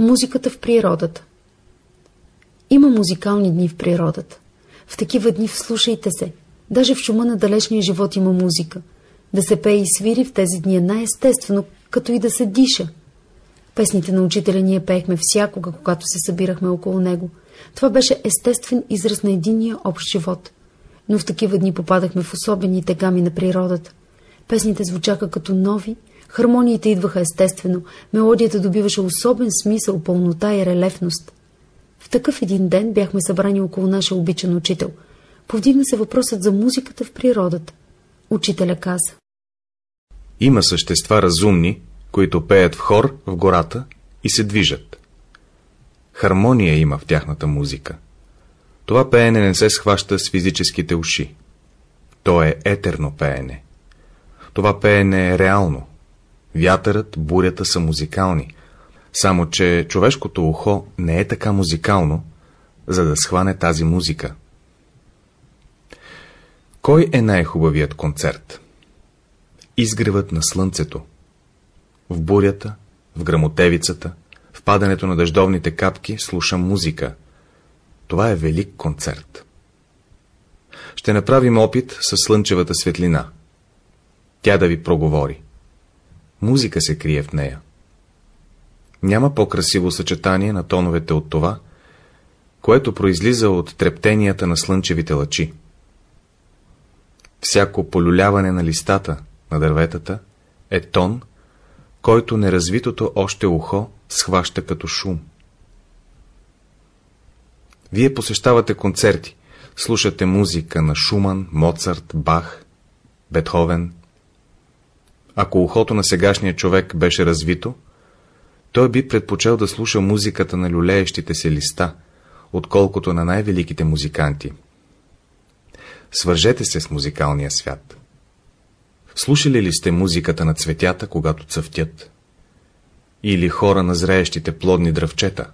Музиката в природата Има музикални дни в природата. В такива дни вслушайте се. Даже в шума на далечния живот има музика. Да се пее и свири в тези дни е най-естествено, като и да се диша. Песните на учителя ние пеехме всякога, когато се събирахме около него. Това беше естествен израз на единния общ живот. Но в такива дни попадахме в особените гами на природата. Песните звучаха като нови, хармониите идваха естествено, мелодията добиваше особен смисъл, пълнота и релефност. В такъв един ден бяхме събрани около нашия обичан учител. Повдигна се въпросът за музиката в природата. Учителя каза. Има същества разумни, които пеят в хор в гората и се движат. Хармония има в тяхната музика. Това пеене не се схваща с физическите уши. То е етерно пеене. Това пеене е реално. Вятърът, бурята са музикални. Само, че човешкото ухо не е така музикално, за да схване тази музика. Кой е най-хубавият концерт? Изгревът на слънцето. В бурята, в грамотевицата, в падането на дъждовните капки слушам музика. Това е велик концерт. Ще направим опит с слънчевата светлина. Тя да ви проговори. Музика се крие в нея. Няма по-красиво съчетание на тоновете от това, което произлиза от трептенията на слънчевите лъчи. Всяко полюляване на листата, на дърветата, е тон, който неразвитото още ухо схваща като шум. Вие посещавате концерти, слушате музика на Шуман, Моцарт, Бах, Бетховен. Ако ухото на сегашния човек беше развито, той би предпочел да слуша музиката на люлеещите се листа, отколкото на най-великите музиканти. Свържете се с музикалния свят. Слушали ли сте музиката на цветята, когато цъфтят? Или хора на зреещите плодни дръвчета?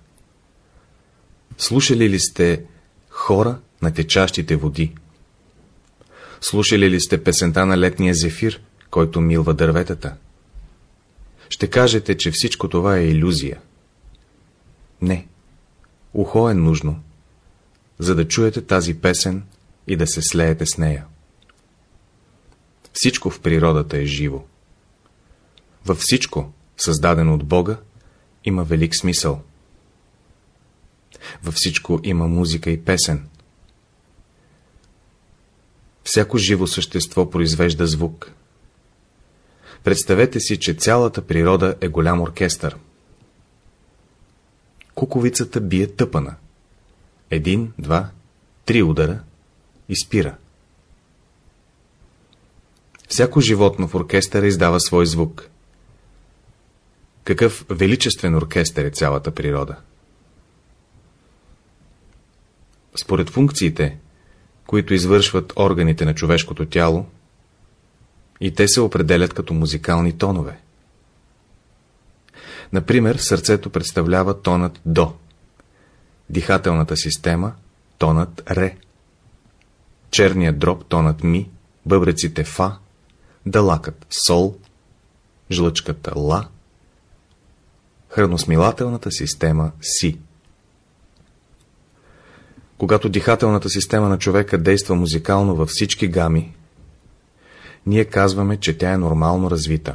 Слушали ли сте хора на течащите води? Слушали ли сте песента на летния зефир, който милва дърветата? Ще кажете, че всичко това е иллюзия. Не. Ухо е нужно, за да чуете тази песен и да се слеете с нея. Всичко в природата е живо. Във всичко, създадено от Бога, има велик смисъл. Във всичко има музика и песен. Всяко живо същество произвежда звук. Представете си, че цялата природа е голям оркестър. Куковицата бие тъпана. Един, два, три удара и спира. Всяко животно в оркестъра издава свой звук. Какъв величествен оркестър е цялата природа. Според функциите, които извършват органите на човешкото тяло, и те се определят като музикални тонове. Например, сърцето представлява тонът До, дихателната система – тонът Ре, черният дроб – тонът Ми, бъбреците Фа, дълакът Сол, жлъчката Ла, храносмилателната система Си. Когато дихателната система на човека действа музикално във всички гами, ние казваме, че тя е нормално развита.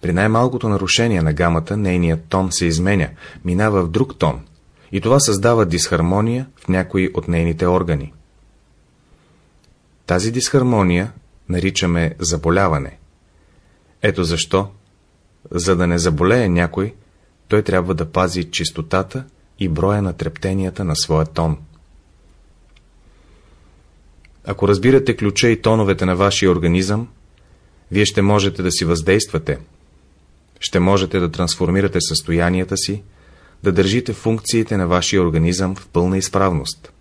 При най-малкото нарушение на гамата, нейният тон се изменя, минава в друг тон, и това създава дисхармония в някои от нейните органи. Тази дисхармония наричаме заболяване. Ето защо, за да не заболее някой, той трябва да пази чистотата и броя на трептенията на своя тон. Ако разбирате ключа и тоновете на вашия организъм, вие ще можете да си въздействате, ще можете да трансформирате състоянията си, да държите функциите на вашия организъм в пълна изправност.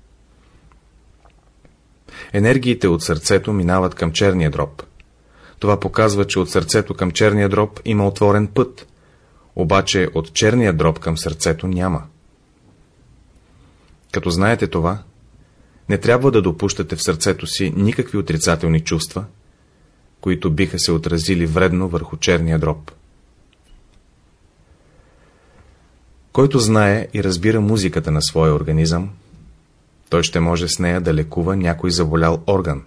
Енергиите от сърцето минават към черния дроб. Това показва, че от сърцето към черния дроб има отворен път, обаче от черния дроб към сърцето няма. Като знаете това, не трябва да допущате в сърцето си никакви отрицателни чувства, които биха се отразили вредно върху черния дроб. Който знае и разбира музиката на своя организъм, той ще може с нея да лекува някой заболял орган.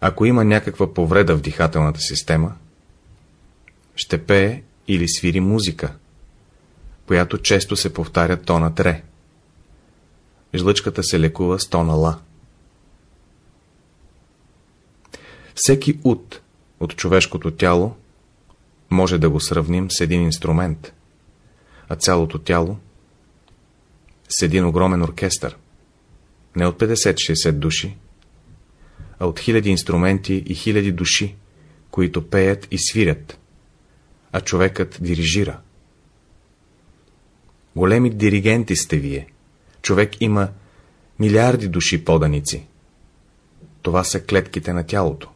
Ако има някаква повреда в дихателната система, ще пее или свири музика, която често се повтаря тонът ре. Жлъчката се лекува с тона. Всеки ут от човешкото тяло може да го сравним с един инструмент, а цялото тяло с един огромен оркестър, не от 50-60 души, а от хиляди инструменти и хиляди души, които пеят и свирят, а човекът дирижира. Големи диригенти сте вие. Човек има милиарди души поданици. Това са клетките на тялото.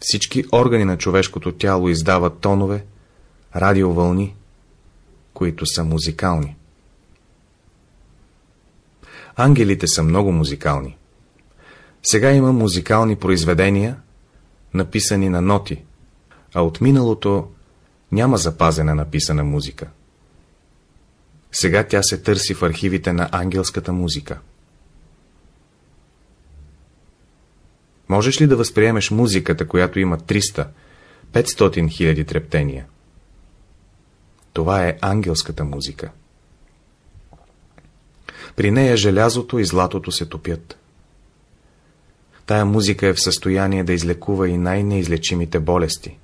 Всички органи на човешкото тяло издават тонове, радиовълни, които са музикални. Ангелите са много музикални. Сега има музикални произведения, написани на ноти, а от миналото няма запазена написана музика. Сега тя се търси в архивите на ангелската музика. Можеш ли да възприемеш музиката, която има 300-500 хиляди трептения? Това е ангелската музика. При нея желязото и златото се топят. Тая музика е в състояние да излекува и най-неизлечимите болести.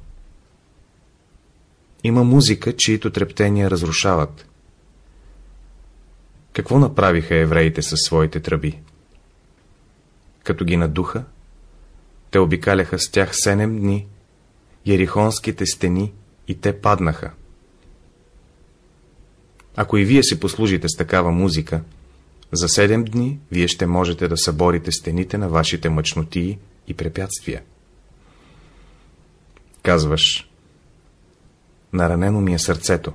Има музика, чието трептения разрушават. Какво направиха евреите със своите тръби? Като ги надуха, те обикаляха с тях седем дни, ерихонските стени и те паднаха. Ако и вие си послужите с такава музика, за седем дни вие ще можете да съборите стените на вашите мъчнотии и препятствия. Казваш, наранено ми е сърцето.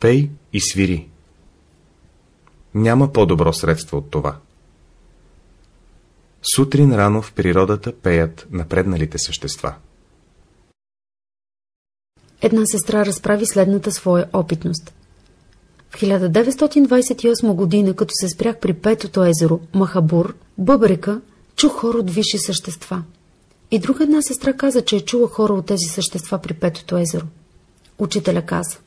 Пей и свири. Няма по-добро средство от това. Сутрин рано в природата пеят напредналите същества. Една сестра разправи следната своя опитност. В 1928 година, като се спрях при петото езеро, Махабур, Бъбрека, чух хора от висши същества. И друга една сестра каза, че е чула хора от тези същества при петото езеро. Учителя каза.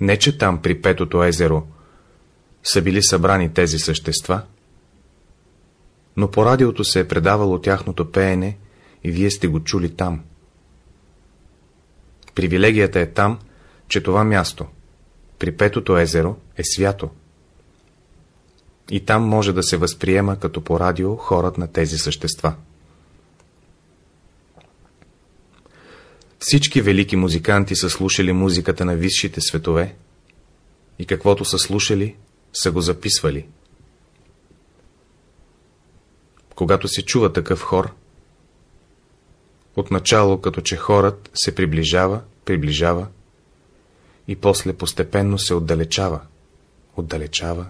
Не, че там при петото езеро са били събрани тези същества, но по радиото се е предавало тяхното пеене и вие сте го чули там. Привилегията е там, че това място, при Петото езеро, е свято. И там може да се възприема като по радио хорът на тези същества. Всички велики музиканти са слушали музиката на висшите светове и каквото са слушали, са го записвали. Когато се чува такъв хор, отначало като че хорът се приближава, приближава и после постепенно се отдалечава, отдалечава.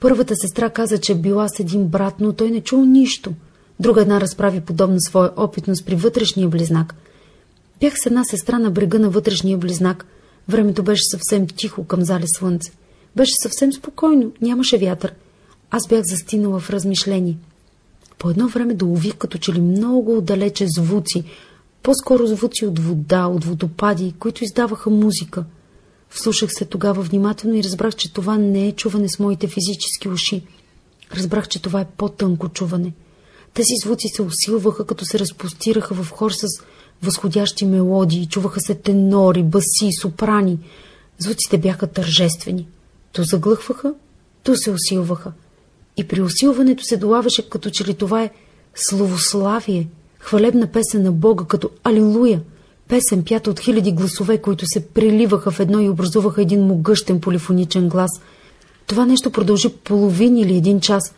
Първата сестра каза, че била с един брат, но той не чул нищо. Друга една разправи подобна своя опитност при вътрешния близнак. Бях с една сестра на брега на вътрешния близнак. Времето беше съвсем тихо към зали слънце. Беше съвсем спокойно, нямаше вятър. Аз бях застинала в размишление. По едно време долових като че ли много отдалече звуци, по-скоро звуци от вода, от водопади, които издаваха музика. Вслушах се тогава внимателно и разбрах, че това не е чуване с моите физически уши. Разбрах, че това е по-тънко чуване. Тези звуци се усилваха, като се разпостираха в хор с възходящи мелодии, чуваха се тенори, баси, сопрани. Звуците бяха тържествени. То заглъхваха, то се усилваха. И при усилването се долавяше, като че ли това е словославие, хвалебна песен на Бога, като Алилуя, песен пята от хиляди гласове, които се преливаха в едно и образуваха един могъщен полифоничен глас. Това нещо продължи половин или един час.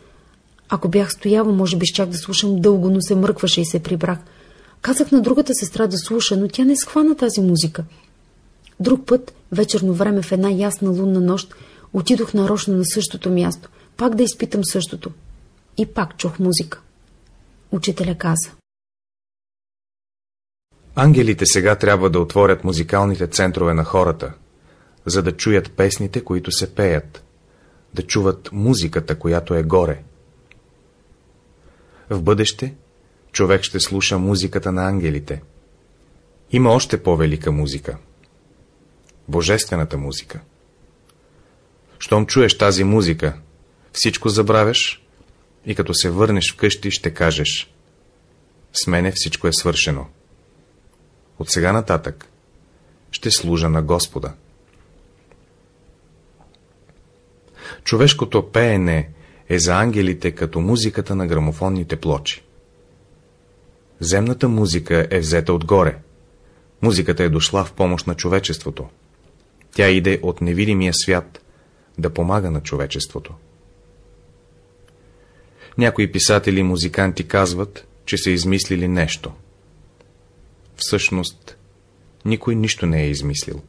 Ако бях стояла, може би щях да слушам дълго, но се мръкваше и се прибрах. Казах на другата сестра да слуша, но тя не схвана тази музика. Друг път, вечерно време в една ясна лунна нощ, отидох нарочно на същото място, пак да изпитам същото. И пак чух музика. Учителя каза. Ангелите сега трябва да отворят музикалните центрове на хората, за да чуят песните, които се пеят, да чуват музиката, която е горе. В бъдеще човек ще слуша музиката на ангелите. Има още по-велика музика. Божествената музика. Щом чуеш тази музика, всичко забравяш и като се върнеш вкъщи ще кажеш С мене всичко е свършено. От сега нататък ще служа на Господа. Човешкото пеене е за ангелите като музиката на грамофонните плочи. Земната музика е взета отгоре. Музиката е дошла в помощ на човечеството. Тя иде от невидимия свят да помага на човечеството. Някои писатели и музиканти казват, че са измислили нещо. Всъщност, никой нищо не е измислил.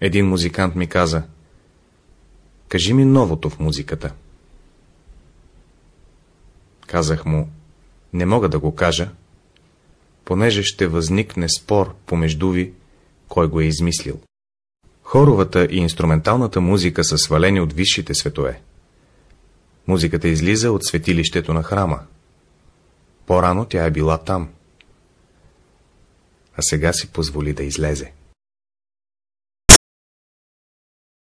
Един музикант ми каза, кажи ми новото в музиката. Казах му, не мога да го кажа, понеже ще възникне спор помежду ви, кой го е измислил. Хоровата и инструменталната музика са свалени от висшите светове. Музиката излиза от светилището на храма. По-рано тя е била там. А сега си позволи да излезе.